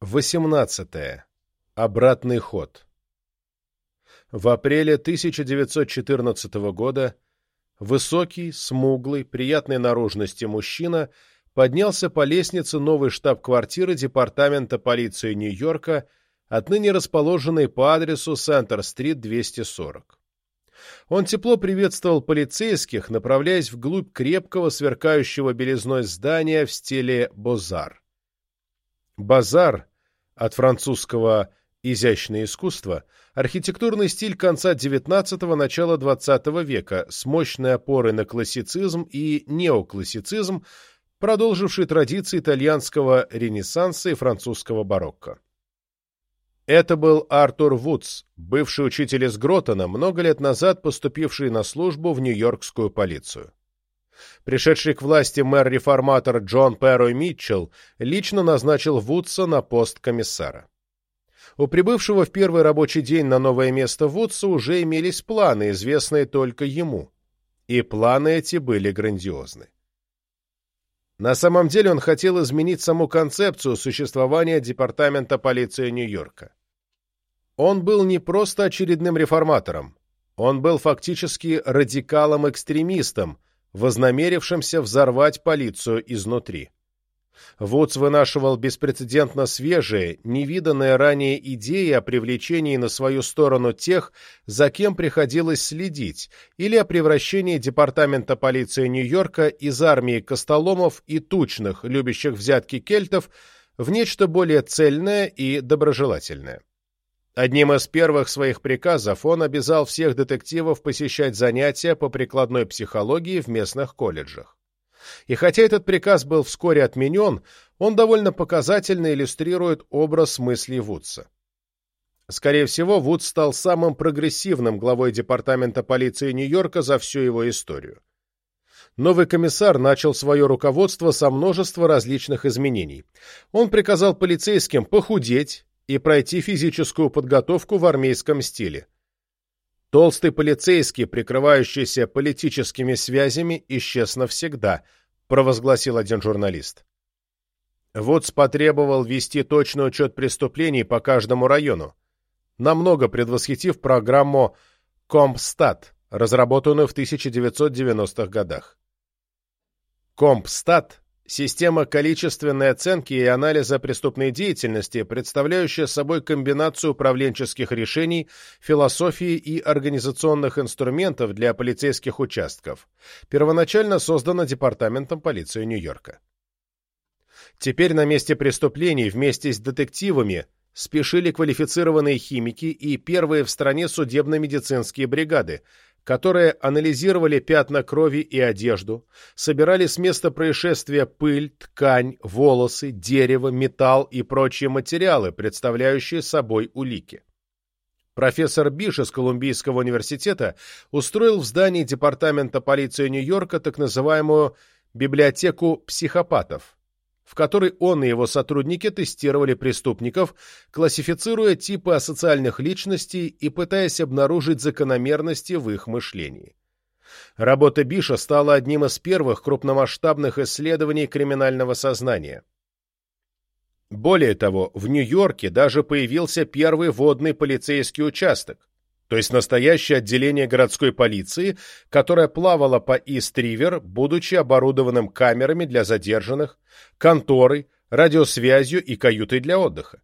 18. Обратный ход. В апреле 1914 года высокий, смуглый, приятной наружности мужчина поднялся по лестнице новой штаб-квартиры Департамента полиции Нью-Йорка, отныне расположенной по адресу Сентер-стрит 240. Он тепло приветствовал полицейских, направляясь вглубь крепкого, сверкающего белизной здания в стиле «Бозар». Базар, от французского «изящное искусство», архитектурный стиль конца XIX – начала XX века с мощной опорой на классицизм и неоклассицизм, продолживший традиции итальянского ренессанса и французского барокко. Это был Артур Вудс, бывший учитель из Гротона, много лет назад поступивший на службу в Нью-Йоркскую полицию. Пришедший к власти мэр-реформатор Джон Перрой Митчелл лично назначил Вудса на пост комиссара. У прибывшего в первый рабочий день на новое место Вудса уже имелись планы, известные только ему. И планы эти были грандиозны. На самом деле он хотел изменить саму концепцию существования Департамента полиции Нью-Йорка. Он был не просто очередным реформатором, он был фактически радикалом-экстремистом, вознамерившимся взорвать полицию изнутри. Вудс вынашивал беспрецедентно свежие, невиданные ранее идеи о привлечении на свою сторону тех, за кем приходилось следить, или о превращении Департамента полиции Нью-Йорка из армии костоломов и тучных, любящих взятки кельтов, в нечто более цельное и доброжелательное. Одним из первых своих приказов он обязал всех детективов посещать занятия по прикладной психологии в местных колледжах. И хотя этот приказ был вскоре отменен, он довольно показательно иллюстрирует образ мыслей Вудса. Скорее всего, Вудс стал самым прогрессивным главой Департамента полиции Нью-Йорка за всю его историю. Новый комиссар начал свое руководство со множества различных изменений. Он приказал полицейским похудеть, и пройти физическую подготовку в армейском стиле. Толстый полицейский, прикрывающийся политическими связями, исчез навсегда, провозгласил один журналист. Вудс потребовал вести точный учет преступлений по каждому району, намного предвосхитив программу Компстат, разработанную в 1990-х годах. Компстат Система количественной оценки и анализа преступной деятельности, представляющая собой комбинацию управленческих решений, философии и организационных инструментов для полицейских участков, первоначально создана Департаментом полиции Нью-Йорка. Теперь на месте преступлений вместе с детективами спешили квалифицированные химики и первые в стране судебно-медицинские бригады, которые анализировали пятна крови и одежду, собирали с места происшествия пыль, ткань, волосы, дерево, металл и прочие материалы, представляющие собой улики. Профессор Биш из Колумбийского университета устроил в здании Департамента полиции Нью-Йорка так называемую «библиотеку психопатов», в которой он и его сотрудники тестировали преступников, классифицируя типы асоциальных личностей и пытаясь обнаружить закономерности в их мышлении. Работа Биша стала одним из первых крупномасштабных исследований криминального сознания. Более того, в Нью-Йорке даже появился первый водный полицейский участок, то есть настоящее отделение городской полиции, которое плавало по Ист-Ривер, будучи оборудованным камерами для задержанных, конторой, радиосвязью и каютой для отдыха.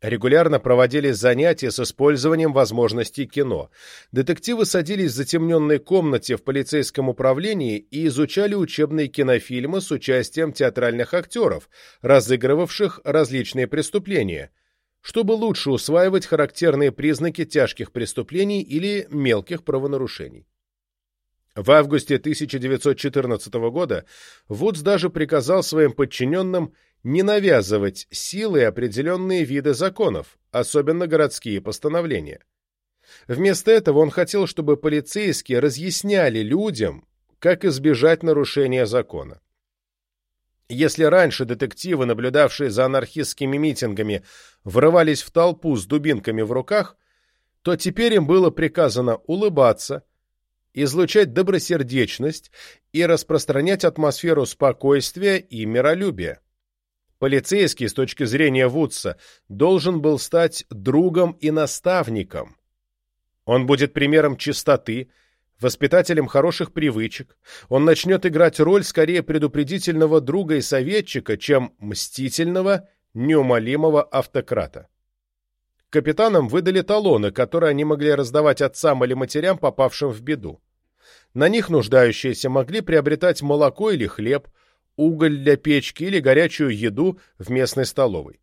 Регулярно проводились занятия с использованием возможностей кино. Детективы садились в затемненной комнате в полицейском управлении и изучали учебные кинофильмы с участием театральных актеров, разыгрывавших различные преступления – чтобы лучше усваивать характерные признаки тяжких преступлений или мелких правонарушений. В августе 1914 года Вудс даже приказал своим подчиненным не навязывать силой определенные виды законов, особенно городские постановления. Вместо этого он хотел, чтобы полицейские разъясняли людям, как избежать нарушения закона. Если раньше детективы, наблюдавшие за анархистскими митингами, врывались в толпу с дубинками в руках, то теперь им было приказано улыбаться, излучать добросердечность и распространять атмосферу спокойствия и миролюбия. Полицейский, с точки зрения Вудса, должен был стать другом и наставником. Он будет примером чистоты, воспитателем хороших привычек. Он начнет играть роль скорее предупредительного друга и советчика, чем мстительного, неумолимого автократа. Капитанам выдали талоны, которые они могли раздавать отцам или матерям, попавшим в беду. На них нуждающиеся могли приобретать молоко или хлеб, уголь для печки или горячую еду в местной столовой.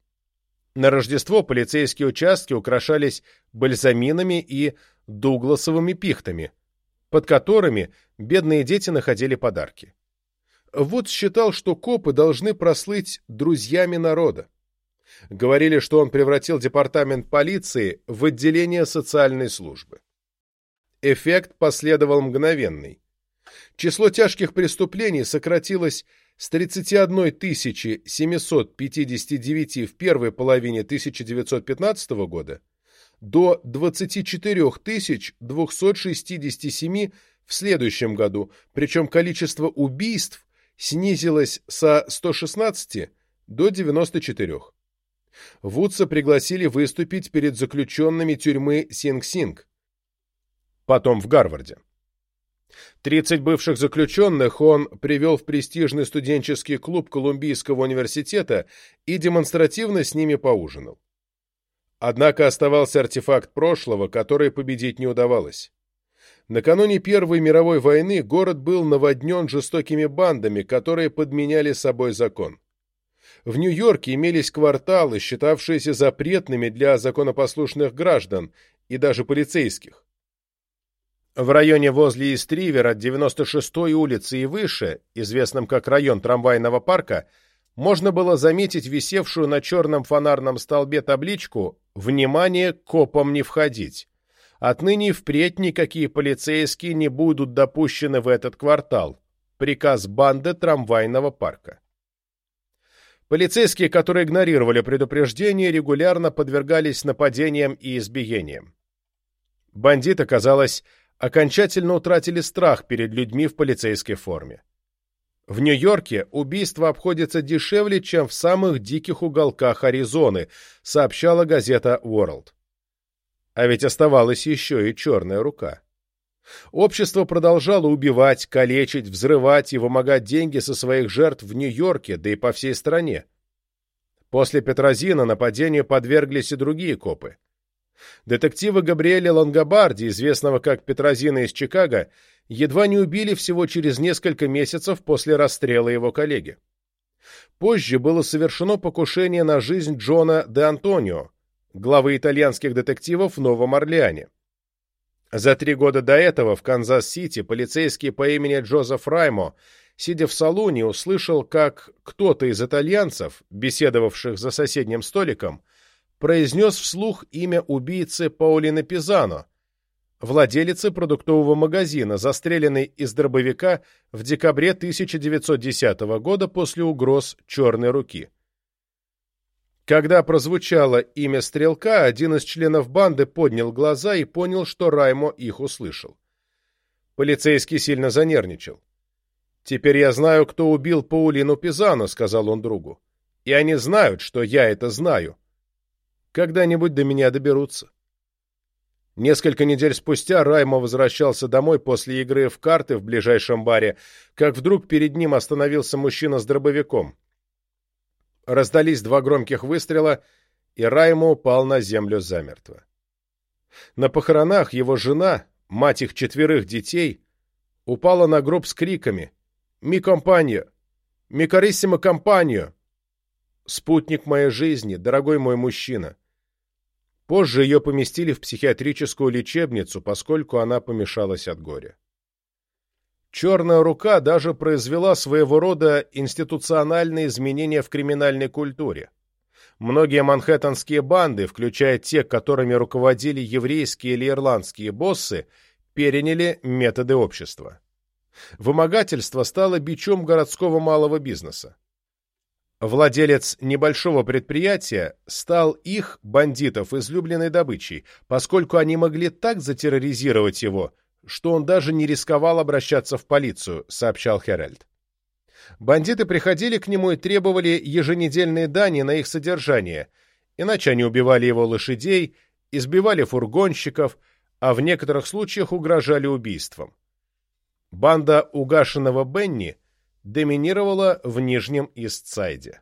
На Рождество полицейские участки украшались бальзаминами и дугласовыми пихтами, под которыми бедные дети находили подарки. Вуд считал, что копы должны прослыть друзьями народа. Говорили, что он превратил департамент полиции в отделение социальной службы. Эффект последовал мгновенный. Число тяжких преступлений сократилось с 31 759 в первой половине 1915 года до 24 267 в следующем году, причем количество убийств снизилось со 116 до 94. Вудса пригласили выступить перед заключенными тюрьмы Синг-Синг, потом в Гарварде. 30 бывших заключенных он привел в престижный студенческий клуб Колумбийского университета и демонстративно с ними поужинал. Однако оставался артефакт прошлого, который победить не удавалось. Накануне Первой мировой войны город был наводнен жестокими бандами, которые подменяли собой закон. В Нью-Йорке имелись кварталы, считавшиеся запретными для законопослушных граждан и даже полицейских. В районе возле Истривер от 96-й улицы и выше, известном как район трамвайного парка, можно было заметить висевшую на черном фонарном столбе табличку «Внимание, копам не входить». Отныне впредь никакие полицейские не будут допущены в этот квартал. Приказ банды трамвайного парка. Полицейские, которые игнорировали предупреждение, регулярно подвергались нападениям и избиениям. Бандиты, казалось, окончательно утратили страх перед людьми в полицейской форме. В Нью-Йорке убийство обходится дешевле, чем в самых диких уголках Аризоны, сообщала газета World. А ведь оставалась еще и черная рука. Общество продолжало убивать, калечить, взрывать и вымогать деньги со своих жертв в Нью-Йорке, да и по всей стране. После Петрозина нападению подверглись и другие копы. Детектива Габриэля Лангобарди, известного как Петрозина из Чикаго, едва не убили всего через несколько месяцев после расстрела его коллеги. Позже было совершено покушение на жизнь Джона де Антонио, главы итальянских детективов в Новом Орлеане. За три года до этого в Канзас-Сити полицейский по имени Джозеф Раймо, сидя в салоне, услышал, как кто-то из итальянцев, беседовавших за соседним столиком, произнес вслух имя убийцы Паулины Пизано, владелицы продуктового магазина, застреленной из дробовика в декабре 1910 года после угроз «Черной руки». Когда прозвучало имя стрелка, один из членов банды поднял глаза и понял, что Раймо их услышал. Полицейский сильно занервничал. «Теперь я знаю, кто убил Паулину Пизано», — сказал он другу. «И они знают, что я это знаю. Когда-нибудь до меня доберутся. Несколько недель спустя Раймо возвращался домой после игры в карты в ближайшем баре, как вдруг перед ним остановился мужчина с дробовиком. Раздались два громких выстрела, и Раймо упал на землю замертво. На похоронах его жена, мать их четверых детей, упала на гроб с криками «Ми компаньо! Ми кариссимо компаньо!» «Спутник моей жизни, дорогой мой мужчина!» Позже ее поместили в психиатрическую лечебницу, поскольку она помешалась от горя. «Черная рука» даже произвела своего рода институциональные изменения в криминальной культуре. Многие манхэттенские банды, включая те, которыми руководили еврейские или ирландские боссы, переняли методы общества. Вымогательство стало бичом городского малого бизнеса. Владелец небольшого предприятия стал их, бандитов, излюбленной добычей, поскольку они могли так затерроризировать его, что он даже не рисковал обращаться в полицию, сообщал Херальд. Бандиты приходили к нему и требовали еженедельные дани на их содержание, иначе они убивали его лошадей, избивали фургонщиков, а в некоторых случаях угрожали убийством. Банда угашенного Бенни доминировала в Нижнем Истсайде.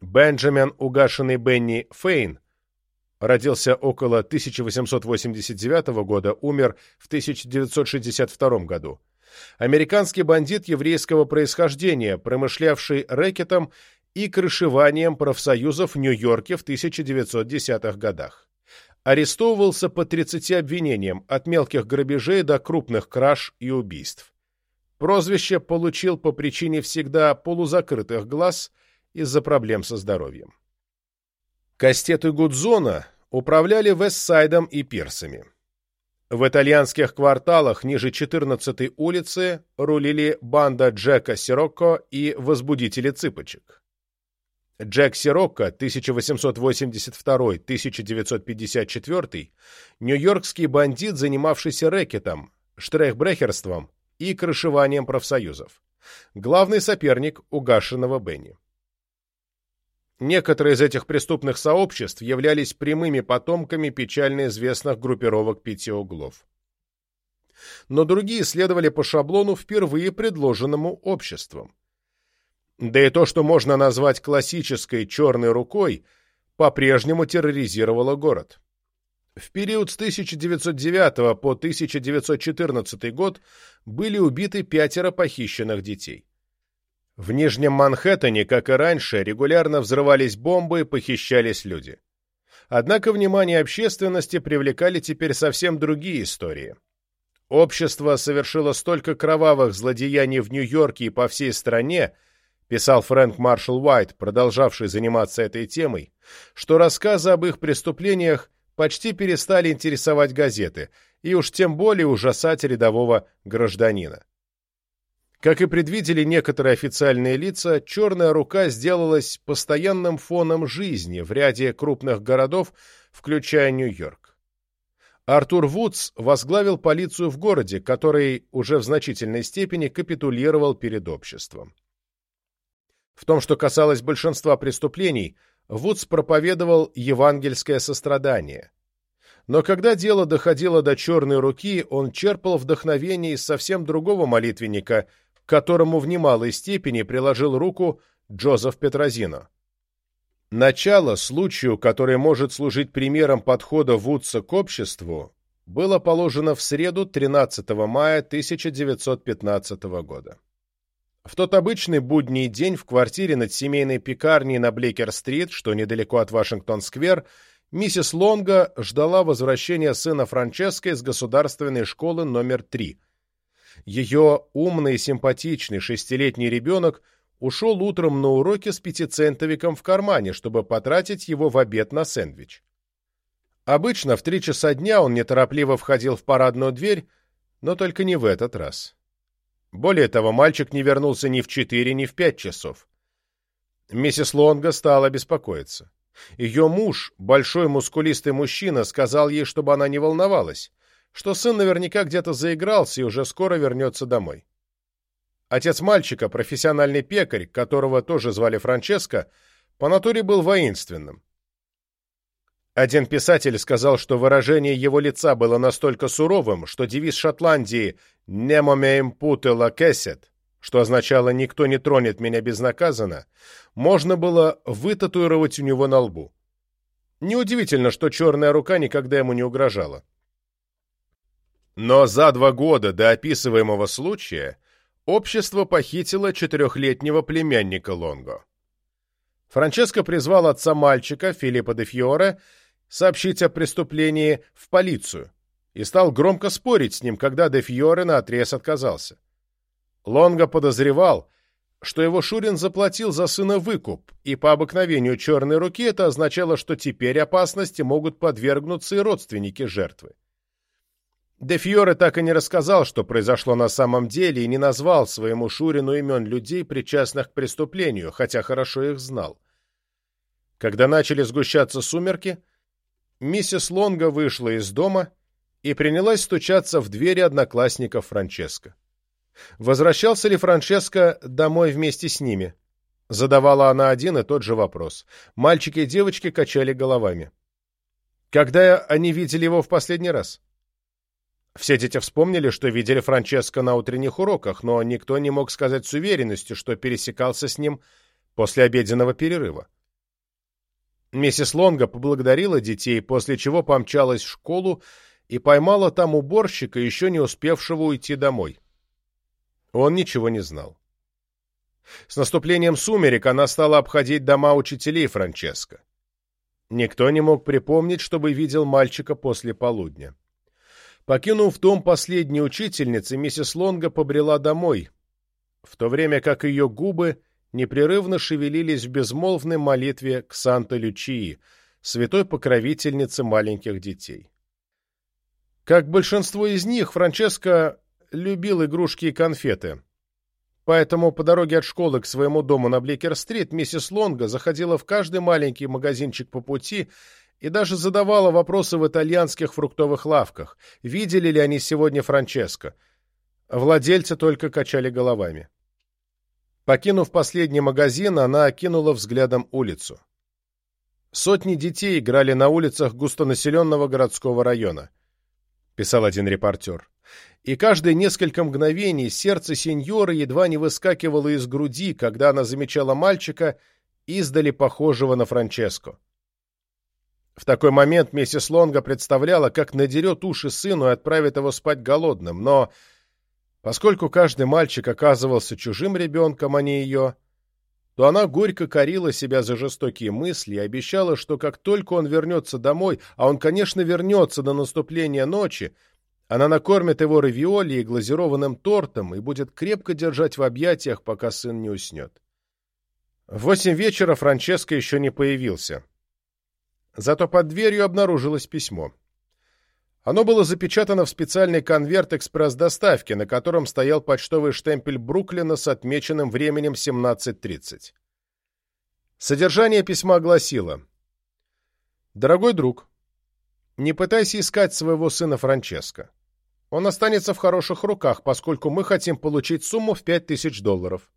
Бенджамин угашенный Бенни Фейн родился около 1889 года, умер в 1962 году. Американский бандит еврейского происхождения, промышлявший рэкетом и крышеванием профсоюзов в Нью-Йорке в 1910-х годах. Арестовывался по 30 обвинениям, от мелких грабежей до крупных краж и убийств. Прозвище получил по причине всегда полузакрытых глаз из-за проблем со здоровьем. Кастеты Гудзона управляли Вестсайдом и Пирсами. В итальянских кварталах ниже 14-й улицы рулили банда Джека Сирокко и возбудители цыпочек. Джек Сирокко, 1882-1954, нью-йоркский бандит, занимавшийся рэкетом, штрехбрехерством и крышеванием профсоюзов. Главный соперник угашенного Бенни. Некоторые из этих преступных сообществ являлись прямыми потомками печально известных группировок пяти углов. Но другие следовали по шаблону, впервые предложенному обществом. Да и то, что можно назвать классической «черной рукой», по-прежнему терроризировало город. В период с 1909 по 1914 год были убиты пятеро похищенных детей. В Нижнем Манхэттене, как и раньше, регулярно взрывались бомбы и похищались люди. Однако внимание общественности привлекали теперь совсем другие истории. Общество совершило столько кровавых злодеяний в Нью-Йорке и по всей стране, писал Фрэнк Маршалл Уайт, продолжавший заниматься этой темой, что рассказы об их преступлениях почти перестали интересовать газеты и уж тем более ужасать рядового гражданина. Как и предвидели некоторые официальные лица, «Черная рука» сделалась постоянным фоном жизни в ряде крупных городов, включая Нью-Йорк. Артур Вудс возглавил полицию в городе, который уже в значительной степени капитулировал перед обществом. В том, что касалось большинства преступлений, Вудс проповедовал евангельское сострадание. Но когда дело доходило до черной руки, он черпал вдохновение из совсем другого молитвенника – к которому в немалой степени приложил руку Джозеф Петрозино. Начало случаю, который может служить примером подхода Вудса к обществу, было положено в среду 13 мая 1915 года. В тот обычный будний день в квартире над семейной пекарней на Блейкер-стрит, что недалеко от Вашингтон-сквер, миссис Лонга ждала возвращения сына Франческо из государственной школы номер 3 – ее умный и симпатичный шестилетний ребенок ушел утром на уроки с пятицентовиком в кармане, чтобы потратить его в обед на сэндвич. Обычно в три часа дня он неторопливо входил в парадную дверь, но только не в этот раз. Более того, мальчик не вернулся ни в четыре, ни в пять часов. Миссис Лонга стала беспокоиться. Ее муж, большой мускулистый мужчина, сказал ей, чтобы она не волновалась что сын наверняка где-то заигрался и уже скоро вернется домой. Отец мальчика, профессиональный пекарь, которого тоже звали Франческо, по натуре был воинственным. Один писатель сказал, что выражение его лица было настолько суровым, что девиз Шотландии «Nemo me impute кэссет», что означало «никто не тронет меня безнаказанно», можно было вытатуировать у него на лбу. Неудивительно, что черная рука никогда ему не угрожала. Но за два года до описываемого случая общество похитило четырехлетнего племянника Лонго. Франческо призвал отца мальчика, Филиппа де Фьоре, сообщить о преступлении в полицию и стал громко спорить с ним, когда де Фьоре наотрез отказался. Лонго подозревал, что его Шурин заплатил за сына выкуп, и по обыкновению черной руки это означало, что теперь опасности могут подвергнуться и родственники жертвы. Де Фьоре так и не рассказал, что произошло на самом деле, и не назвал своему Шурину имен людей, причастных к преступлению, хотя хорошо их знал. Когда начали сгущаться сумерки, миссис Лонга вышла из дома и принялась стучаться в двери одноклассников Франческо. Возвращался ли Франческо домой вместе с ними? Задавала она один и тот же вопрос. Мальчики и девочки качали головами. Когда они видели его в последний раз? Все дети вспомнили, что видели Франческо на утренних уроках, но никто не мог сказать с уверенностью, что пересекался с ним после обеденного перерыва. Миссис Лонга поблагодарила детей, после чего помчалась в школу и поймала там уборщика, еще не успевшего уйти домой. Он ничего не знал. С наступлением сумерек она стала обходить дома учителей Франческо. Никто не мог припомнить, чтобы видел мальчика после полудня. Покинув дом последней учительницы, миссис Лонга побрела домой, в то время как ее губы непрерывно шевелились в безмолвной молитве к Санта-Лючии, святой покровительнице маленьких детей. Как большинство из них, Франческо любил игрушки и конфеты. Поэтому по дороге от школы к своему дому на Бликер-стрит миссис Лонга заходила в каждый маленький магазинчик по пути и даже задавала вопросы в итальянских фруктовых лавках, видели ли они сегодня Франческо. Владельцы только качали головами. Покинув последний магазин, она окинула взглядом улицу. Сотни детей играли на улицах густонаселенного городского района, писал один репортер. И каждые несколько мгновений сердце сеньора едва не выскакивало из груди, когда она замечала мальчика, издали похожего на Франческо. В такой момент миссис Лонга представляла, как надерет уши сыну и отправит его спать голодным, но, поскольку каждый мальчик оказывался чужим ребенком, а не ее, то она горько корила себя за жестокие мысли и обещала, что как только он вернется домой, а он, конечно, вернется до наступления ночи, она накормит его равиоли и глазированным тортом и будет крепко держать в объятиях, пока сын не уснет. В восемь вечера Франческо еще не появился. Зато под дверью обнаружилось письмо. Оно было запечатано в специальный конверт экспресс-доставки, на котором стоял почтовый штемпель Бруклина с отмеченным временем 17.30. Содержание письма гласило «Дорогой друг, не пытайся искать своего сына Франческо. Он останется в хороших руках, поскольку мы хотим получить сумму в 5000 долларов.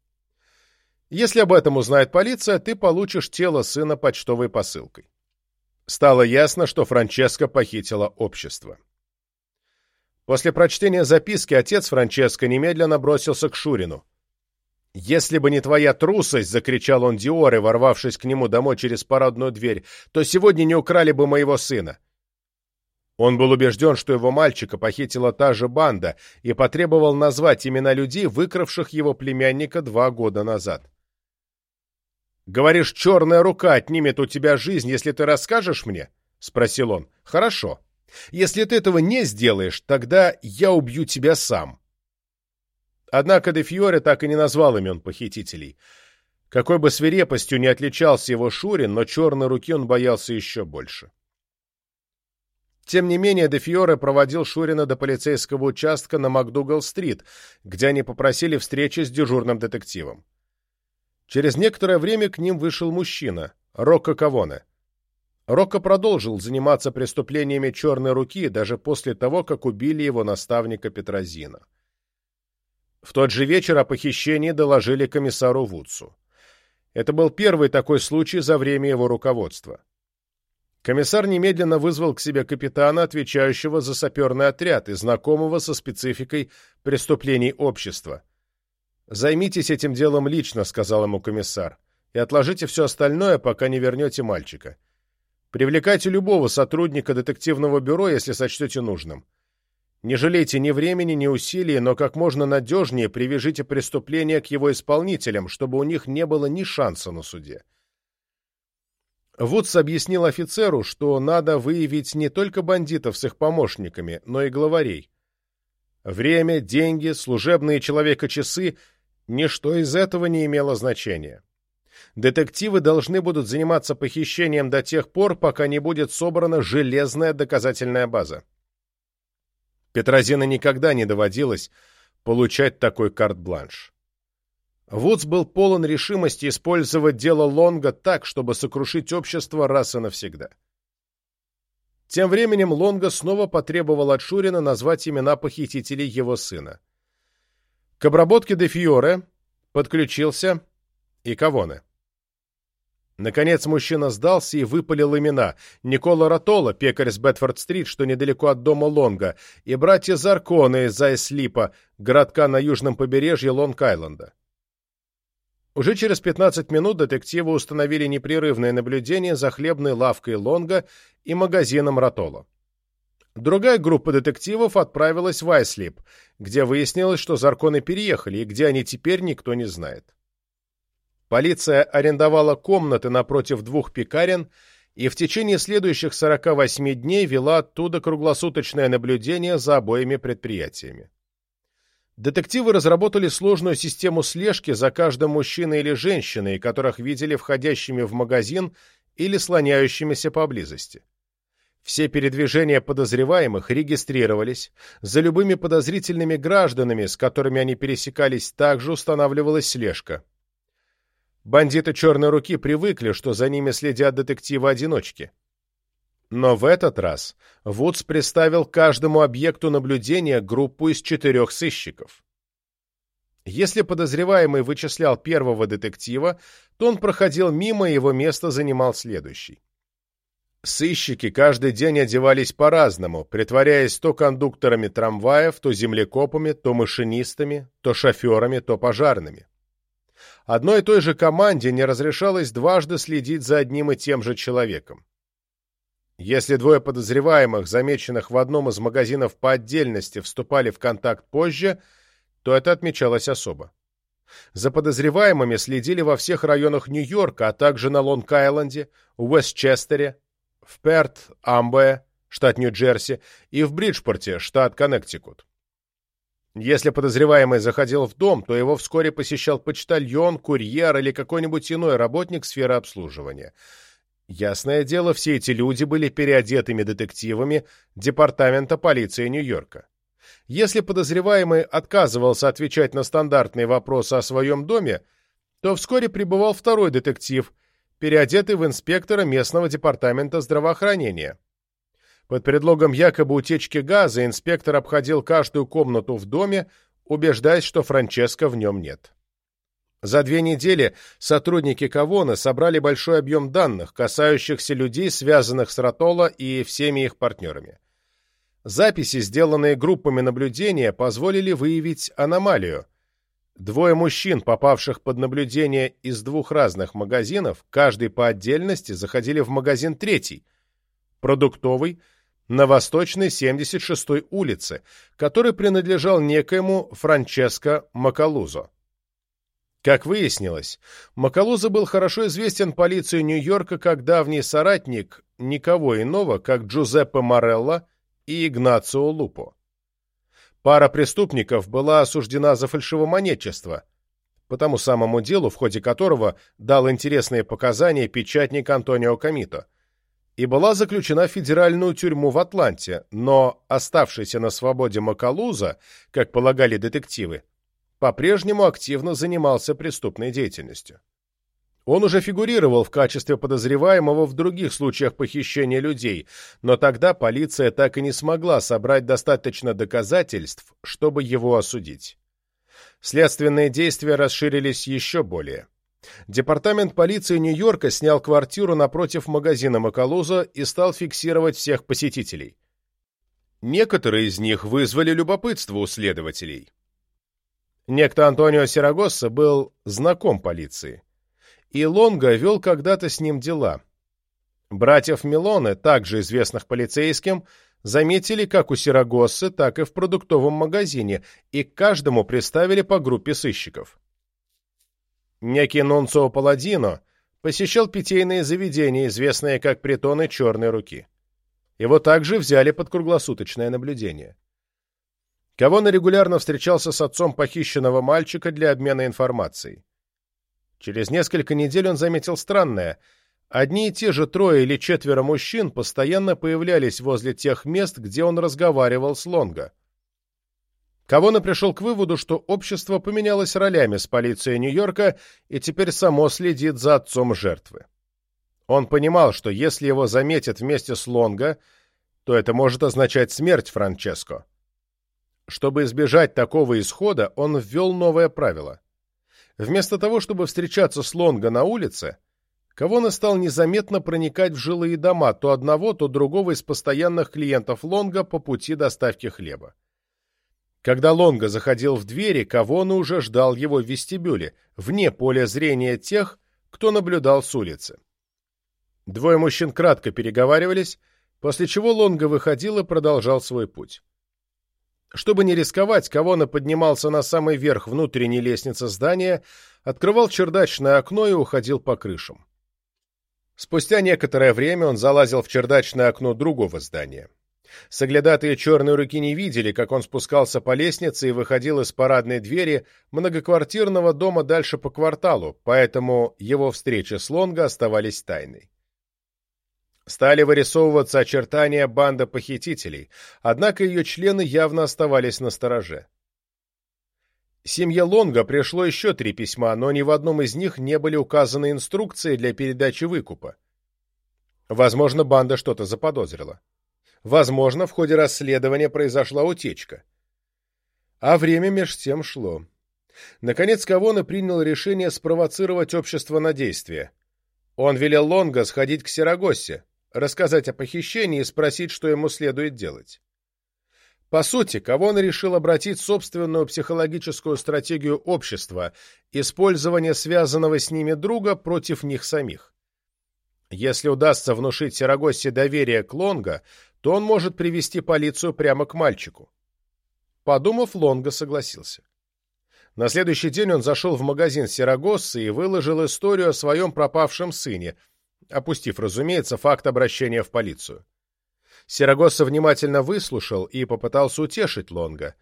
Если об этом узнает полиция, ты получишь тело сына почтовой посылкой. Стало ясно, что Франческо похитила общество. После прочтения записки отец Франческо немедленно бросился к Шурину. «Если бы не твоя трусость!» — закричал он Диоре, ворвавшись к нему домой через парадную дверь, «то сегодня не украли бы моего сына!» Он был убежден, что его мальчика похитила та же банда и потребовал назвать имена людей, выкравших его племянника два года назад. «Говоришь, черная рука отнимет у тебя жизнь, если ты расскажешь мне?» — спросил он. «Хорошо. Если ты этого не сделаешь, тогда я убью тебя сам». Однако де Фьоре так и не назвал имен похитителей. Какой бы свирепостью не отличался его Шурин, но черной руки он боялся еще больше. Тем не менее, де Фьоре проводил Шурина до полицейского участка на МакДугал-стрит, где они попросили встречи с дежурным детективом. Через некоторое время к ним вышел мужчина, Рокко Кавоне. Рокко продолжил заниматься преступлениями черной руки даже после того, как убили его наставника Петрозина. В тот же вечер о похищении доложили комиссару Вудсу. Это был первый такой случай за время его руководства. Комиссар немедленно вызвал к себе капитана, отвечающего за саперный отряд и знакомого со спецификой преступлений общества – «Займитесь этим делом лично», — сказал ему комиссар, «и отложите все остальное, пока не вернете мальчика. Привлекайте любого сотрудника детективного бюро, если сочтете нужным. Не жалейте ни времени, ни усилий, но как можно надежнее привяжите преступление к его исполнителям, чтобы у них не было ни шанса на суде». Вудс объяснил офицеру, что надо выявить не только бандитов с их помощниками, но и главарей. Время, деньги, служебные человека-часы — Ничто из этого не имело значения. Детективы должны будут заниматься похищением до тех пор, пока не будет собрана железная доказательная база. Петрозина никогда не доводилось получать такой карт-бланш. Вудс был полон решимости использовать дело Лонга так, чтобы сокрушить общество раз и навсегда. Тем временем Лонга снова потребовал от Шурина назвать имена похитителей его сына. К обработке де Фьоре подключился и Кавоне. Наконец мужчина сдался и выпалил имена. Никола Ротола, пекарь с Бетфорд-стрит, что недалеко от дома Лонга, и братья Зарконы из Айслипа, городка на южном побережье Лонг-Айленда. Уже через 15 минут детективы установили непрерывное наблюдение за хлебной лавкой Лонга и магазином Ротола. Другая группа детективов отправилась в Айслип, где выяснилось, что Зарконы переехали, и где они теперь никто не знает. Полиция арендовала комнаты напротив двух пекарен и в течение следующих 48 дней вела оттуда круглосуточное наблюдение за обоими предприятиями. Детективы разработали сложную систему слежки за каждым мужчиной или женщиной, которых видели входящими в магазин или слоняющимися поблизости. Все передвижения подозреваемых регистрировались, за любыми подозрительными гражданами, с которыми они пересекались, также устанавливалась слежка. Бандиты «Черной руки» привыкли, что за ними следят детективы-одиночки. Но в этот раз Вудс представил каждому объекту наблюдения группу из четырех сыщиков. Если подозреваемый вычислял первого детектива, то он проходил мимо, его место занимал следующий. Сыщики каждый день одевались по-разному, притворяясь то кондукторами трамваев, то землекопами, то машинистами, то шоферами, то пожарными. Одной и той же команде не разрешалось дважды следить за одним и тем же человеком. Если двое подозреваемых, замеченных в одном из магазинов по отдельности, вступали в контакт позже, то это отмечалось особо. За подозреваемыми следили во всех районах Нью-Йорка, а также на Лонг-Айленде, Уэстчестере, в Перт-Амбе, штат Нью-Джерси, и в Бриджпорте, штат Коннектикут. Если подозреваемый заходил в дом, то его вскоре посещал почтальон, курьер или какой-нибудь иной работник сферы обслуживания. Ясное дело, все эти люди были переодетыми детективами Департамента полиции Нью-Йорка. Если подозреваемый отказывался отвечать на стандартные вопросы о своем доме, то вскоре прибывал второй детектив, переодетый в инспектора местного департамента здравоохранения. Под предлогом якобы утечки газа инспектор обходил каждую комнату в доме, убеждаясь, что Франческо в нем нет. За две недели сотрудники Кавона собрали большой объем данных, касающихся людей, связанных с Ротоло и всеми их партнерами. Записи, сделанные группами наблюдения, позволили выявить аномалию. Двое мужчин, попавших под наблюдение из двух разных магазинов, каждый по отдельности заходили в магазин третий, продуктовый, на восточной 76-й улице, который принадлежал некоему Франческо Макалузо. Как выяснилось, Макалузо был хорошо известен полиции Нью-Йорка как давний соратник никого иного, как Джузеппе Морелло и Игнацио Лупо. Пара преступников была осуждена за фальшивомонетчество, по тому самому делу, в ходе которого дал интересные показания печатник Антонио Камито, и была заключена в федеральную тюрьму в Атланте, но оставшийся на свободе Макалуза, как полагали детективы, по-прежнему активно занимался преступной деятельностью. Он уже фигурировал в качестве подозреваемого в других случаях похищения людей, но тогда полиция так и не смогла собрать достаточно доказательств, чтобы его осудить. Следственные действия расширились еще более. Департамент полиции Нью-Йорка снял квартиру напротив магазина Макалуза и стал фиксировать всех посетителей. Некоторые из них вызвали любопытство у следователей. Некто Антонио Сирагосса был знаком полиции, и Лонго вел когда-то с ним дела. Братьев Милоне, также известных полицейским, заметили как у Сирагоссы, так и в продуктовом магазине, и к каждому приставили по группе сыщиков. Некий Нонцо Паладино посещал питейные заведения, известные как притоны черной руки. Его также взяли под круглосуточное наблюдение. Кавона регулярно встречался с отцом похищенного мальчика для обмена информацией. Через несколько недель он заметил странное. Одни и те же трое или четверо мужчин постоянно появлялись возле тех мест, где он разговаривал с Лонго. Кавона пришел к выводу, что общество поменялось ролями с полицией Нью-Йорка и теперь само следит за отцом жертвы. Он понимал, что если его заметят вместе с Лонго, то это может означать смерть Франческо. Чтобы избежать такого исхода, он ввел новое правило. Вместо того, чтобы встречаться с Лонго на улице, Кавона стал незаметно проникать в жилые дома то одного, то другого из постоянных клиентов Лонга по пути доставки хлеба. Когда Лонго заходил в двери, Кавона уже ждал его в вестибюле, вне поля зрения тех, кто наблюдал с улицы. Двое мужчин кратко переговаривались, после чего Лонго выходил и продолжал свой путь. Чтобы не рисковать, Кавона поднимался на самый верх внутренней лестницы здания, открывал чердачное окно и уходил по крышам. Спустя некоторое время он залазил в чердачное окно другого здания. Соглядатые черной руки не видели, как он спускался по лестнице и выходил из парадной двери многоквартирного дома дальше по кварталу, поэтому его встречи с Лонго оставались тайной. Стали вырисовываться очертания банды похитителей, однако ее члены явно оставались на стороже. Семье Лонга пришло еще три письма, но ни в одном из них не были указаны инструкции для передачи выкупа. Возможно, банда что-то заподозрила. Возможно, в ходе расследования произошла утечка. А время меж тем шло. Наконец Кавона принял решение спровоцировать общество на действие. Он велел Лонга сходить к Сирагосе, рассказать о похищении и спросить, что ему следует делать. По сути, Кавон решил обратить собственную психологическую стратегию общества, использование связанного с ними друга против них самих. Если удастся внушить Сирагосе доверие к Лонго, то он может привести полицию прямо к мальчику. Подумав, Лонго согласился. На следующий день он зашел в магазин Сирагоссы и выложил историю о своем пропавшем сыне, опустив, разумеется, факт обращения в полицию. Сирагосса внимательно выслушал и попытался утешить Лонга.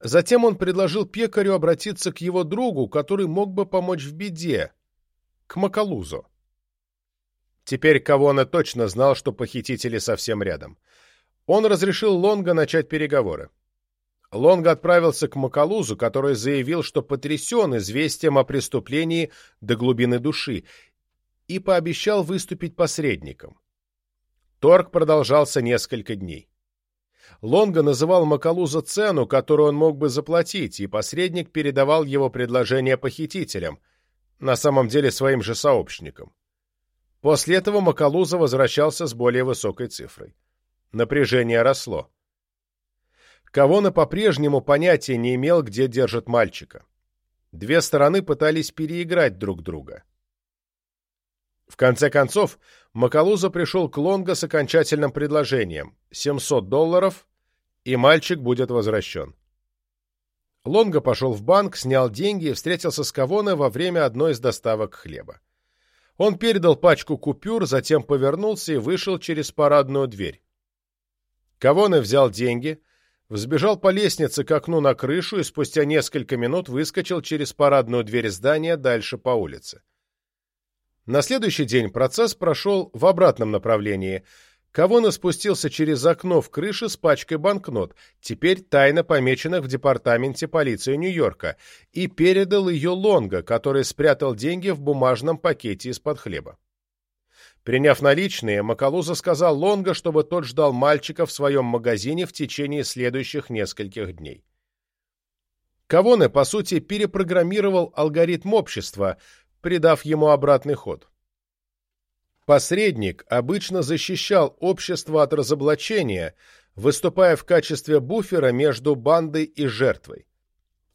Затем он предложил пекарю обратиться к его другу, который мог бы помочь в беде, к Макалузу. Теперь Кавона точно знал, что похитители совсем рядом. Он разрешил Лонга начать переговоры. Лонга отправился к Макалузу, который заявил, что потрясен известием о преступлении до глубины души, и пообещал выступить посредником. Торг продолжался несколько дней. Лонга называл Макалуза цену, которую он мог бы заплатить, и посредник передавал его предложение похитителям, на самом деле своим же сообщникам. После этого Макалуза возвращался с более высокой цифрой. Напряжение росло. Кавона по-прежнему понятия не имел, где держит мальчика. Две стороны пытались переиграть друг друга. В конце концов, Макалуза пришел к Лонго с окончательным предложением – 700 долларов, и мальчик будет возвращен. Лонго пошел в банк, снял деньги и встретился с Кавоне во время одной из доставок хлеба. Он передал пачку купюр, затем повернулся и вышел через парадную дверь. Кавоне взял деньги, взбежал по лестнице к окну на крышу и спустя несколько минут выскочил через парадную дверь здания дальше по улице. На следующий день процесс прошел в обратном направлении. Кавона спустился через окно в крыше с пачкой банкнот, теперь тайно помеченных в департаменте полиции Нью-Йорка, и передал ее Лонго, который спрятал деньги в бумажном пакете из-под хлеба. Приняв наличные, Макалуза сказал Лонго, чтобы тот ждал мальчика в своем магазине в течение следующих нескольких дней. Кавоне, по сути, перепрограммировал алгоритм общества, придав ему обратный ход. Посредник обычно защищал общество от разоблачения, выступая в качестве буфера между бандой и жертвой.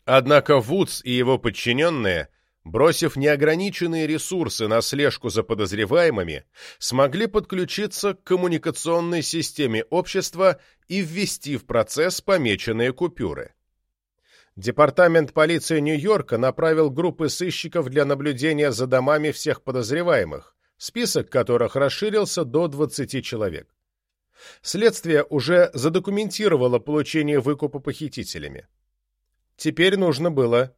Однако Вудс и его подчиненные, бросив неограниченные ресурсы на слежку за подозреваемыми, смогли подключиться к коммуникационной системе общества и ввести в процесс помеченные купюры. Департамент полиции Нью-Йорка направил группы сыщиков для наблюдения за домами всех подозреваемых, список которых расширился до 20 человек. Следствие уже задокументировало получение выкупа похитителями. Теперь нужно было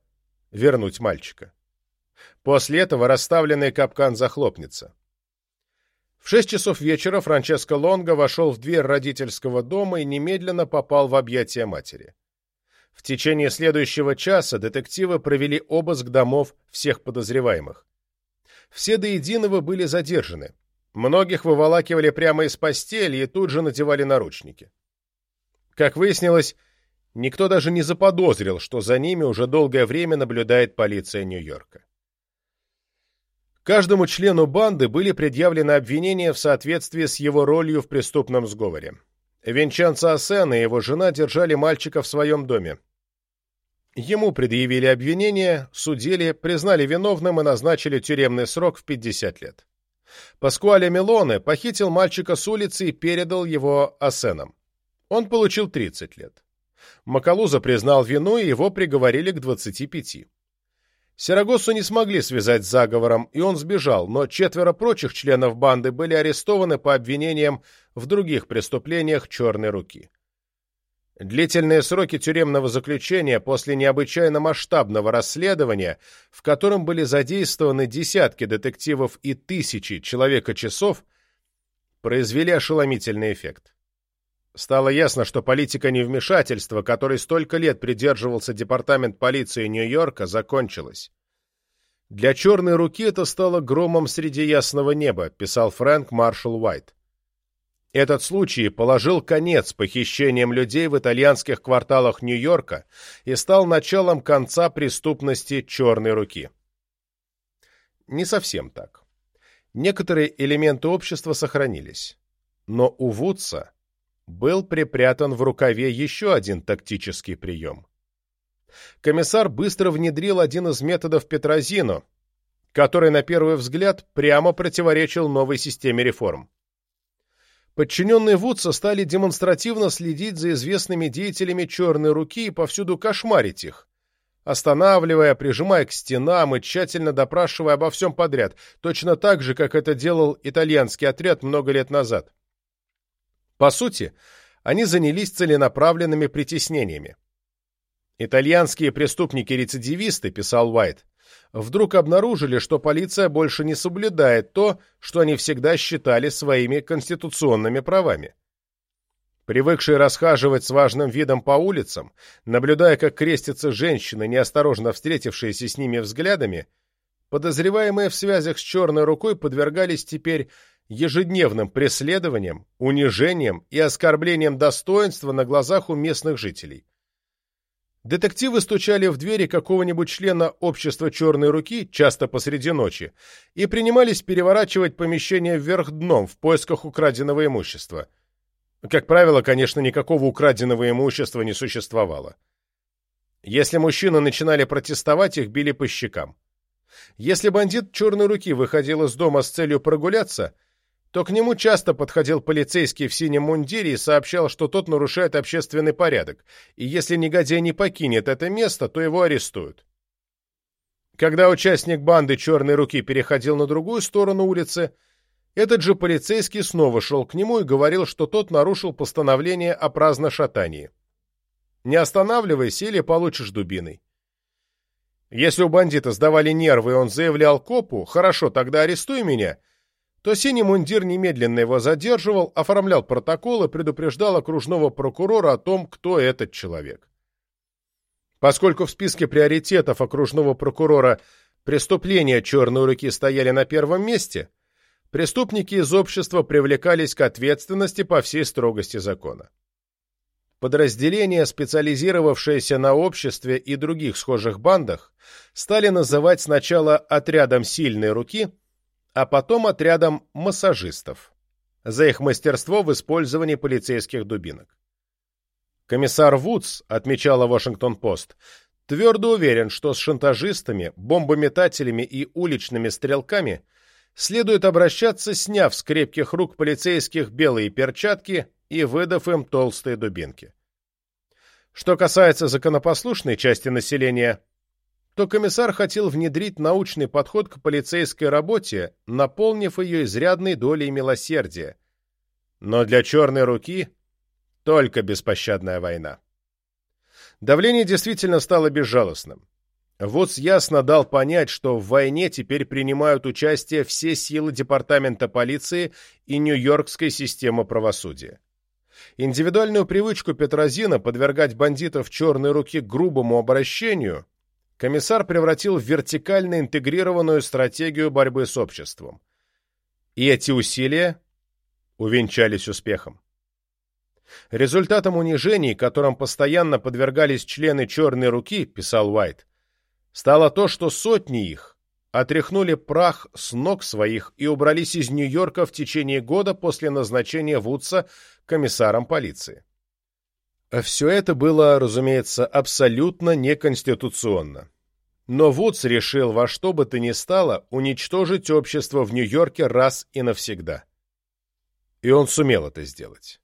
вернуть мальчика. После этого расставленный капкан захлопнется. В шесть часов вечера Франческо Лонго вошел в дверь родительского дома и немедленно попал в объятия матери. В течение следующего часа детективы провели обыск домов всех подозреваемых. Все до единого были задержаны. Многих выволакивали прямо из постели и тут же надевали наручники. Как выяснилось, Никто даже не заподозрил, что за ними уже долгое время наблюдает полиция Нью-Йорка. Каждому члену банды были предъявлены обвинения в соответствии с его ролью в преступном сговоре. Венчанца Асен и его жена держали мальчика в своем доме. Ему предъявили обвинение, судили, признали виновным и назначили тюремный срок в 50 лет. Паскуале Мелоне похитил мальчика с улицы и передал его Асенам. Он получил 30 лет. Макалуза признал вину, и его приговорили к 25. Серагосу не смогли связать с заговором, и он сбежал, но четверо прочих членов банды были арестованы по обвинениям в других преступлениях «Черной руки». Длительные сроки тюремного заключения после необычайно масштабного расследования, в котором были задействованы десятки детективов и тысячи человека-часов, произвели ошеломительный эффект. Стало ясно, что политика невмешательства, которой столько лет придерживался Департамент полиции Нью-Йорка, закончилась. «Для черной руки это стало громом среди ясного неба», писал Фрэнк Маршалл Уайт. Этот случай положил конец похищениям людей в итальянских кварталах Нью-Йорка и стал началом конца преступности черной руки. Не совсем так. Некоторые элементы общества сохранились. Но у Вудса был припрятан в рукаве еще один тактический прием. Комиссар быстро внедрил один из методов Петрозино, который на первый взгляд прямо противоречил новой системе реформ. Подчиненные Вудса стали демонстративно следить за известными деятелями черной руки и повсюду кошмарить их, останавливая, прижимая к стенам и тщательно допрашивая обо всем подряд, точно так же, как это делал итальянский отряд много лет назад. По сути, они занялись целенаправленными притеснениями. Итальянские преступники-рецидивисты, писал Уайт, вдруг обнаружили, что полиция больше не соблюдает то, что они всегда считали своими конституционными правами. Привыкшие расхаживать с важным видом по улицам, наблюдая, как крестятся женщины, неосторожно встретившиеся с ними взглядами, подозреваемые в связях с черной рукой подвергались теперь ежедневным преследованием, унижением и оскорблением достоинства на глазах у местных жителей. Детективы стучали в двери какого-нибудь члена общества «Черной руки», часто посреди ночи, и принимались переворачивать помещение вверх дном в поисках украденного имущества. Как правило, конечно, никакого украденного имущества не существовало. Если мужчины начинали протестовать, их били по щекам. Если бандит «Черной руки» выходил из дома с целью прогуляться – то к нему часто подходил полицейский в синем мундире и сообщал, что тот нарушает общественный порядок, и если негодяй не покинет это место, то его арестуют. Когда участник банды «Черной руки» переходил на другую сторону улицы, этот же полицейский снова шел к нему и говорил, что тот нарушил постановление о праздношатании. «Не останавливайся или получишь дубиной». Если у бандита сдавали нервы, и он заявлял копу «Хорошо, тогда арестуй меня», то синий мундир немедленно его задерживал, оформлял протокол и предупреждал окружного прокурора о том, кто этот человек. Поскольку в списке приоритетов окружного прокурора преступления черной руки стояли на первом месте, преступники из общества привлекались к ответственности по всей строгости закона. Подразделения, специализировавшиеся на обществе и других схожих бандах, стали называть сначала отрядом сильной руки – а потом отрядом массажистов за их мастерство в использовании полицейских дубинок. Комиссар Вудс, отмечала Вашингтон-Пост, твердо уверен, что с шантажистами, бомбометателями и уличными стрелками следует обращаться, сняв с крепких рук полицейских белые перчатки и выдав им толстые дубинки. Что касается законопослушной части населения, то комиссар хотел внедрить научный подход к полицейской работе, наполнив ее изрядной долей милосердия. Но для черной руки только беспощадная война. Давление действительно стало безжалостным. Вудс ясно дал понять, что в войне теперь принимают участие все силы Департамента полиции и Нью-Йоркской системы правосудия. Индивидуальную привычку Петрозина подвергать бандитов черной руки грубому обращению комиссар превратил в вертикально интегрированную стратегию борьбы с обществом. И эти усилия увенчались успехом. Результатом унижений, которым постоянно подвергались члены «Черной руки», писал Уайт, стало то, что сотни их отряхнули прах с ног своих и убрались из Нью-Йорка в течение года после назначения Вудса комиссаром полиции. Все это было, разумеется, абсолютно неконституционно. Но Вудс решил во что бы то ни стало уничтожить общество в Нью-Йорке раз и навсегда. И он сумел это сделать.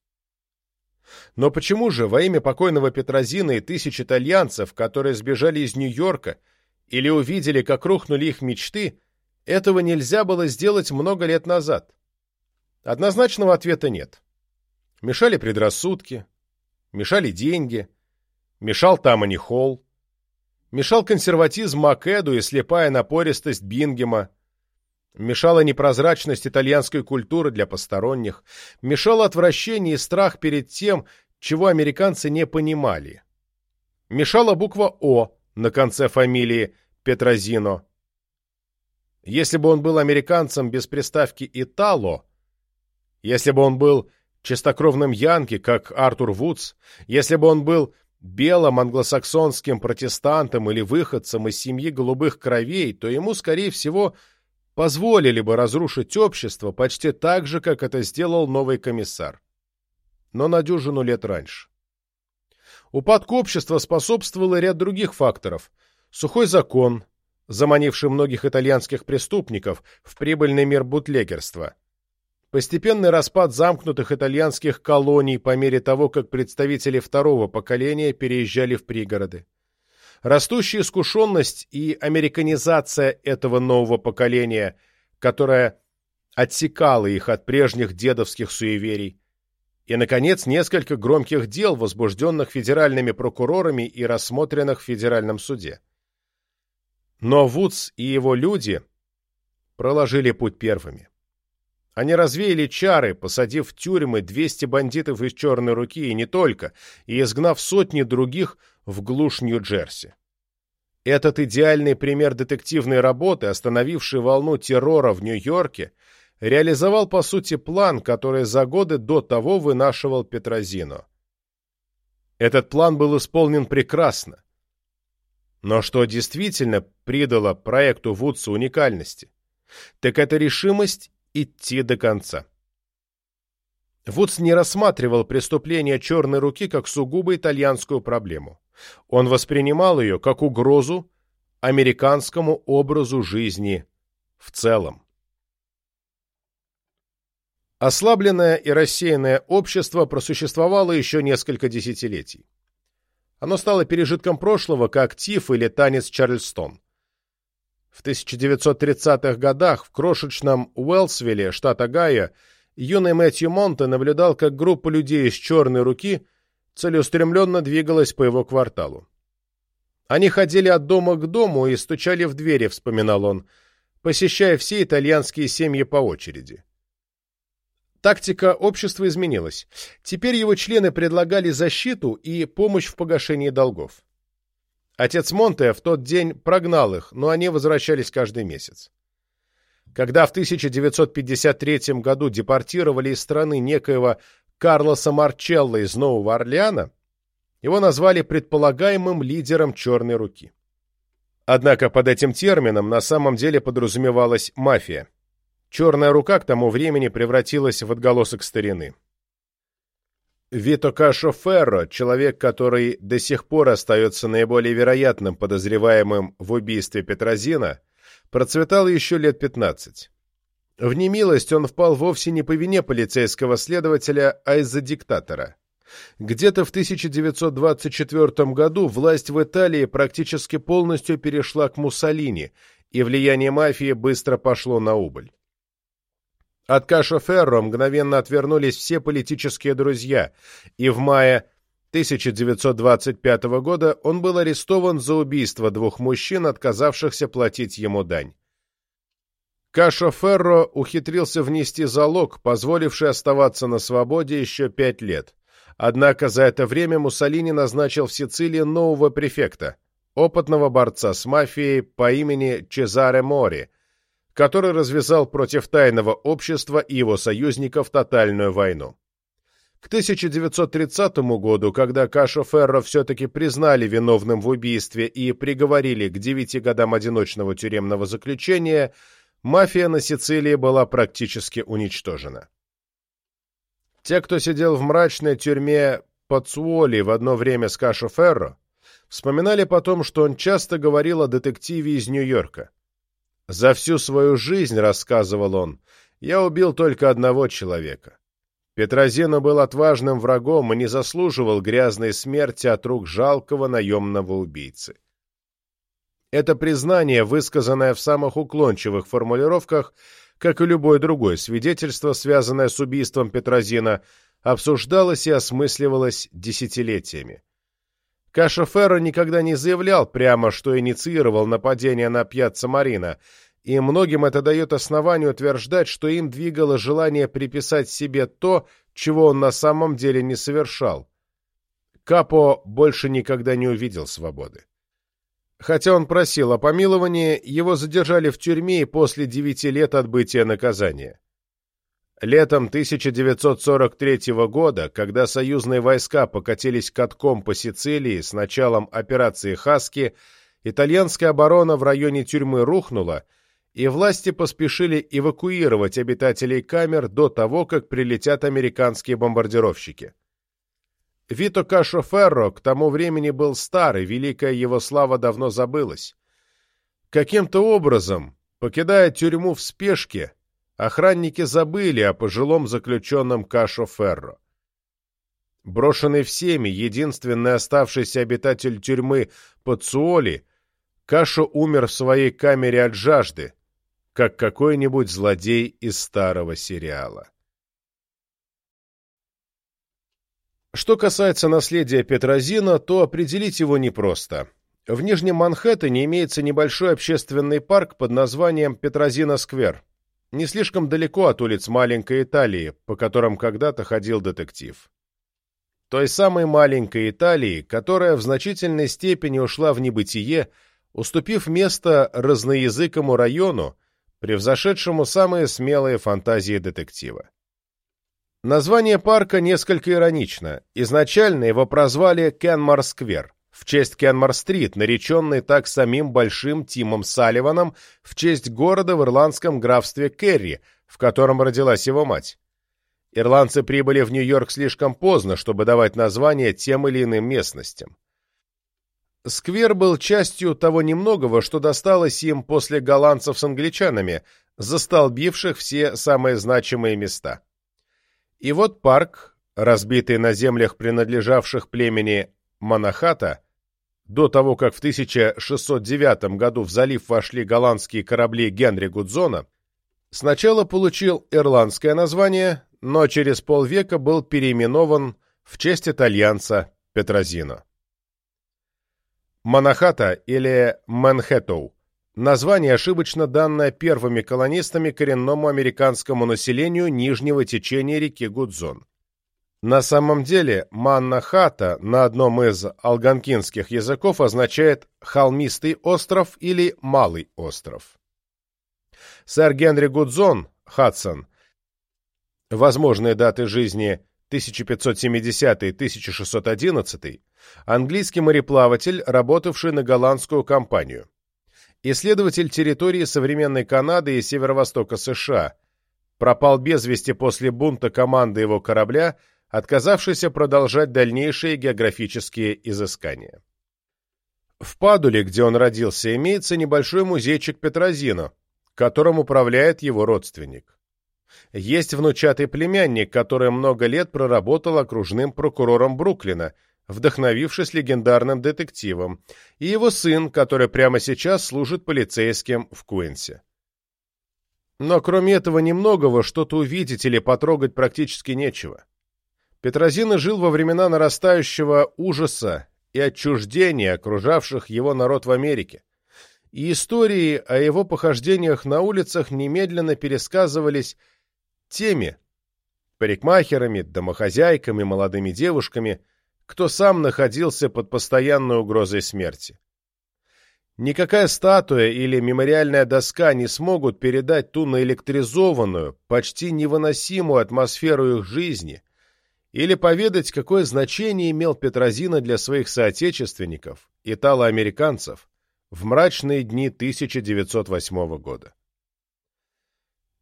Но почему же во имя покойного Петрозина и тысяч итальянцев, которые сбежали из Нью-Йорка или увидели, как рухнули их мечты, этого нельзя было сделать много лет назад? Однозначного ответа нет. Мешали предрассудки, мешали деньги, мешал Тамани Холл, мешал консерватизм Македу и слепая напористость Бингема, мешала непрозрачность итальянской культуры для посторонних, мешало отвращение и страх перед тем, чего американцы не понимали. Мешала буква «О» на конце фамилии Петрозино. Если бы он был американцем без приставки «Итало», если бы он был чистокровным янки, как Артур Вудс, если бы он был белым англосаксонским протестантом или выходцем из семьи голубых кровей, то ему, скорее всего, позволили бы разрушить общество почти так же, как это сделал новый комиссар. Но на дюжину лет раньше. Упадку общества способствовал и ряд других факторов. Сухой закон, заманивший многих итальянских преступников в прибыльный мир бутлегерства. Постепенный распад замкнутых итальянских колоний по мере того, как представители второго поколения переезжали в пригороды. Растущая искушенность и американизация этого нового поколения, которая отсекала их от прежних дедовских суеверий. И, наконец, несколько громких дел, возбужденных федеральными прокурорами и рассмотренных в федеральном суде. Но Вудс и его люди проложили путь первыми. Они развеяли чары, посадив в тюрьмы 200 бандитов из «Черной руки» и не только, и изгнав сотни других в глушь Нью-Джерси. Этот идеальный пример детективной работы, остановивший волну террора в Нью-Йорке, реализовал по сути план, который за годы до того вынашивал Петрозино. Этот план был исполнен прекрасно. Но что действительно придало проекту Вудса уникальности, так это решимость идти до конца. Вудс не рассматривал преступление черной руки как сугубо итальянскую проблему. Он воспринимал ее как угрозу американскому образу жизни в целом. Ослабленное и рассеянное общество просуществовало еще несколько десятилетий. Оно стало пережитком прошлого, как тиф или танец Чарльстон. В 1930-х годах в крошечном Уэлсвилле, штат Огайо, юный Мэтью Монте наблюдал, как группа людей с черной руки целеустремленно двигалась по его кварталу. Они ходили от дома к дому и стучали в двери, вспоминал он, посещая все итальянские семьи по очереди. Тактика общества изменилась. Теперь его члены предлагали защиту и помощь в погашении долгов. Отец Монте в тот день прогнал их, но они возвращались каждый месяц. Когда в 1953 году депортировали из страны некоего Карлоса Марчелло из Нового Орлеана, его назвали предполагаемым лидером «Черной руки». Однако под этим термином на самом деле подразумевалась мафия. «Черная рука» к тому времени превратилась в отголосок старины. Вито Кашо Ферро, человек, который до сих пор остается наиболее вероятным подозреваемым в убийстве Петрозина, процветал еще лет 15. В немилость он впал вовсе не по вине полицейского следователя, а из-за диктатора. Где-то в 1924 году власть в Италии практически полностью перешла к Муссолини, и влияние мафии быстро пошло на убыль. От Кашо Ферро мгновенно отвернулись все политические друзья, и в мае 1925 года он был арестован за убийство двух мужчин, отказавшихся платить ему дань. Кашо Ферро ухитрился внести залог, позволивший оставаться на свободе еще пять лет. Однако за это время Муссолини назначил в Сицилии нового префекта, опытного борца с мафией по имени Чезаре Мори, который развязал против тайного общества и его союзников тотальную войну. К 1930 году, когда Кашо Ферро все-таки признали виновным в убийстве и приговорили к девяти годам одиночного тюремного заключения, мафия на Сицилии была практически уничтожена. Те, кто сидел в мрачной тюрьме Пацуоли в одно время с Кашо Ферро, вспоминали потом, что он часто говорил о детективе из Нью-Йорка. «За всю свою жизнь, — рассказывал он, — я убил только одного человека. Петрозино был отважным врагом и не заслуживал грязной смерти от рук жалкого наемного убийцы». Это признание, высказанное в самых уклончивых формулировках, как и любое другое свидетельство, связанное с убийством Петрозина, обсуждалось и осмысливалось десятилетиями. Каша Ферро никогда не заявлял прямо, что инициировал нападение на Пьяцца Марина, и многим это дает основание утверждать, что им двигало желание приписать себе то, чего он на самом деле не совершал. Капо больше никогда не увидел свободы. Хотя он просил о помиловании, его задержали в тюрьме после девяти лет отбытия наказания. Летом 1943 года, когда союзные войска покатились катком по Сицилии с началом операции «Хаски», итальянская оборона в районе тюрьмы рухнула, и власти поспешили эвакуировать обитателей камер до того, как прилетят американские бомбардировщики. Вито Кашо Ферро к тому времени был стар, и великая его слава давно забылась. Каким-то образом, покидая тюрьму в спешке, охранники забыли о пожилом заключенном Кашо Ферро. Брошенный всеми, единственный оставшийся обитатель тюрьмы Пацуоли, Кашо умер в своей камере от жажды, как какой-нибудь злодей из старого сериала. Что касается наследия Петрозина, то определить его непросто. В Нижнем Манхэттене имеется небольшой общественный парк под названием Петрозина-сквер не слишком далеко от улиц маленькой Италии, по которым когда-то ходил детектив. Той самой маленькой Италии, которая в значительной степени ушла в небытие, уступив место разноязыкому району, превзошедшему самые смелые фантазии детектива. Название парка несколько иронично. Изначально его прозвали Кенмар-сквер в честь Кенмар-стрит, нареченный так самим Большим Тимом Салливаном в честь города в ирландском графстве Керри, в котором родилась его мать. Ирландцы прибыли в Нью-Йорк слишком поздно, чтобы давать название тем или иным местностям. Сквер был частью того немногого, что досталось им после голландцев с англичанами, застолбивших все самые значимые места. И вот парк, разбитый на землях, принадлежавших племени Монахата, до того, как в 1609 году в залив вошли голландские корабли Генри Гудзона, сначала получил ирландское название, но через полвека был переименован в честь итальянца Петрозино. Монахата или Манхэттоу – название, ошибочно данное первыми колонистами коренному американскому населению нижнего течения реки Гудзон. На самом деле Манна-Хата на одном из алганкинских языков означает «холмистый остров» или «малый остров». Сэр Генри Гудзон, Хадсон, возможные даты жизни 1570-1611, английский мореплаватель, работавший на голландскую компанию. Исследователь территории современной Канады и северо-востока США, пропал без вести после бунта команды его корабля – отказавшийся продолжать дальнейшие географические изыскания. В Падуле, где он родился, имеется небольшой музейчик Петрозино, которым управляет его родственник. Есть внучатый племянник, который много лет проработал окружным прокурором Бруклина, вдохновившись легендарным детективом, и его сын, который прямо сейчас служит полицейским в Куинсе. Но кроме этого немногого что-то увидеть или потрогать практически нечего. Петрозина жил во времена нарастающего ужаса и отчуждения, окружавших его народ в Америке. И истории о его похождениях на улицах немедленно пересказывались теми парикмахерами, домохозяйками, молодыми девушками, кто сам находился под постоянной угрозой смерти. Никакая статуя или мемориальная доска не смогут передать ту наэлектризованную, почти невыносимую атмосферу их жизни, или поведать, какое значение имел Петрозина для своих соотечественников, итало-американцев, в мрачные дни 1908 года.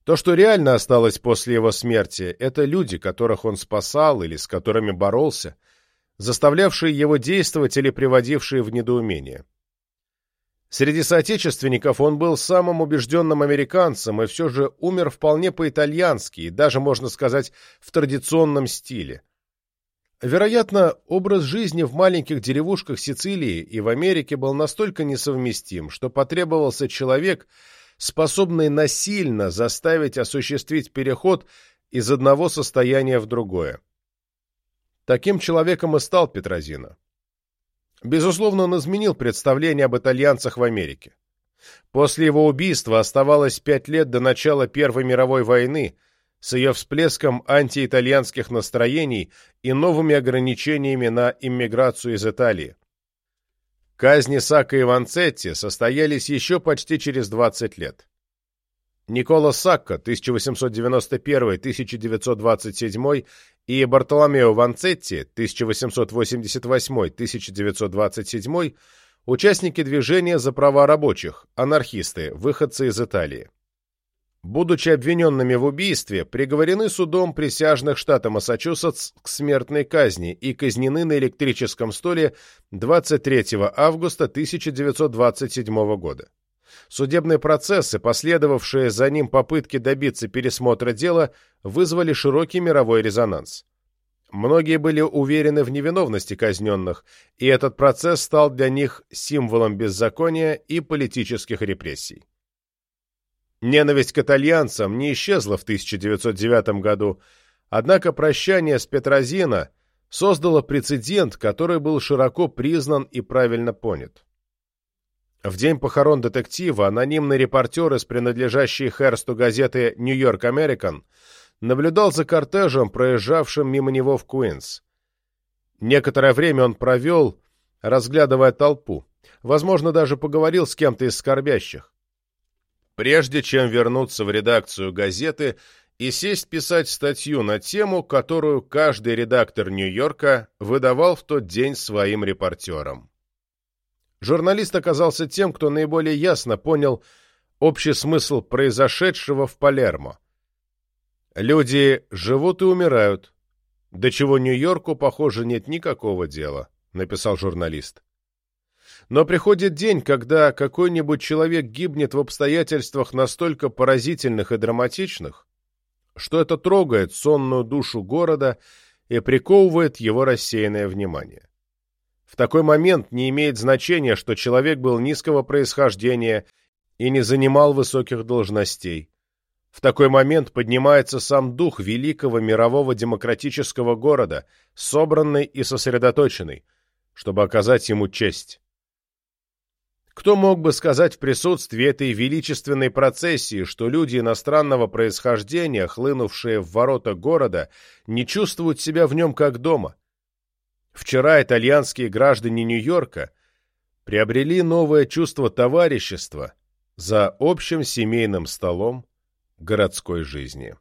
То, что реально осталось после его смерти, это люди, которых он спасал или с которыми боролся, заставлявшие его действовать или приводившие в недоумение. Среди соотечественников он был самым убежденным американцем и все же умер вполне по-итальянски и даже, можно сказать, в традиционном стиле. Вероятно, образ жизни в маленьких деревушках Сицилии и в Америке был настолько несовместим, что потребовался человек, способный насильно заставить осуществить переход из одного состояния в другое. Таким человеком и стал Петрозина. Безусловно, он изменил представление об итальянцах в Америке. После его убийства оставалось пять лет до начала Первой мировой войны с ее всплеском антиитальянских настроений и новыми ограничениями на иммиграцию из Италии. Казни Сакко и Ванцетти состоялись еще почти через 20 лет. Никола Сакко 1891-1927 и Бартоломео Ванцетти 1888-1927 участники движения за права рабочих, анархисты, выходцы из Италии. Будучи обвиненными в убийстве, приговорены судом присяжных штата Массачусетс к смертной казни и казнены на электрическом столе 23 августа 1927 года. Судебные процессы, последовавшие за ним попытки добиться пересмотра дела, вызвали широкий мировой резонанс. Многие были уверены в невиновности казненных, и этот процесс стал для них символом беззакония и политических репрессий. Ненависть к итальянцам не исчезла в 1909 году, однако прощание с Петрозино создало прецедент, который был широко признан и правильно понят. В день похорон детектива анонимный репортер из принадлежащей Херсту газеты «Нью-Йорк Американ» наблюдал за кортежем, проезжавшим мимо него в Куинс. Некоторое время он провел, разглядывая толпу. Возможно, даже поговорил с кем-то из скорбящих. Прежде чем вернуться в редакцию газеты и сесть писать статью на тему, которую каждый редактор Нью-Йорка выдавал в тот день своим репортерам. Журналист оказался тем, кто наиболее ясно понял общий смысл произошедшего в Палермо. Люди живут и умирают, до чего Нью-Йорку, похоже, нет никакого дела, написал журналист. Но приходит день, когда какой-нибудь человек гибнет в обстоятельствах настолько поразительных и драматичных, что это трогает сонную душу города и приковывает его рассеянное внимание. В такой момент не имеет значения, что человек был низкого происхождения и не занимал высоких должностей. В такой момент поднимается сам дух великого мирового демократического города, собранный и сосредоточенный, чтобы оказать ему честь. Кто мог бы сказать в присутствии этой величественной процессии, что люди иностранного происхождения, хлынувшие в ворота города, не чувствуют себя в нем как дома? Вчера итальянские граждане Нью-Йорка приобрели новое чувство товарищества за общим семейным столом городской жизни.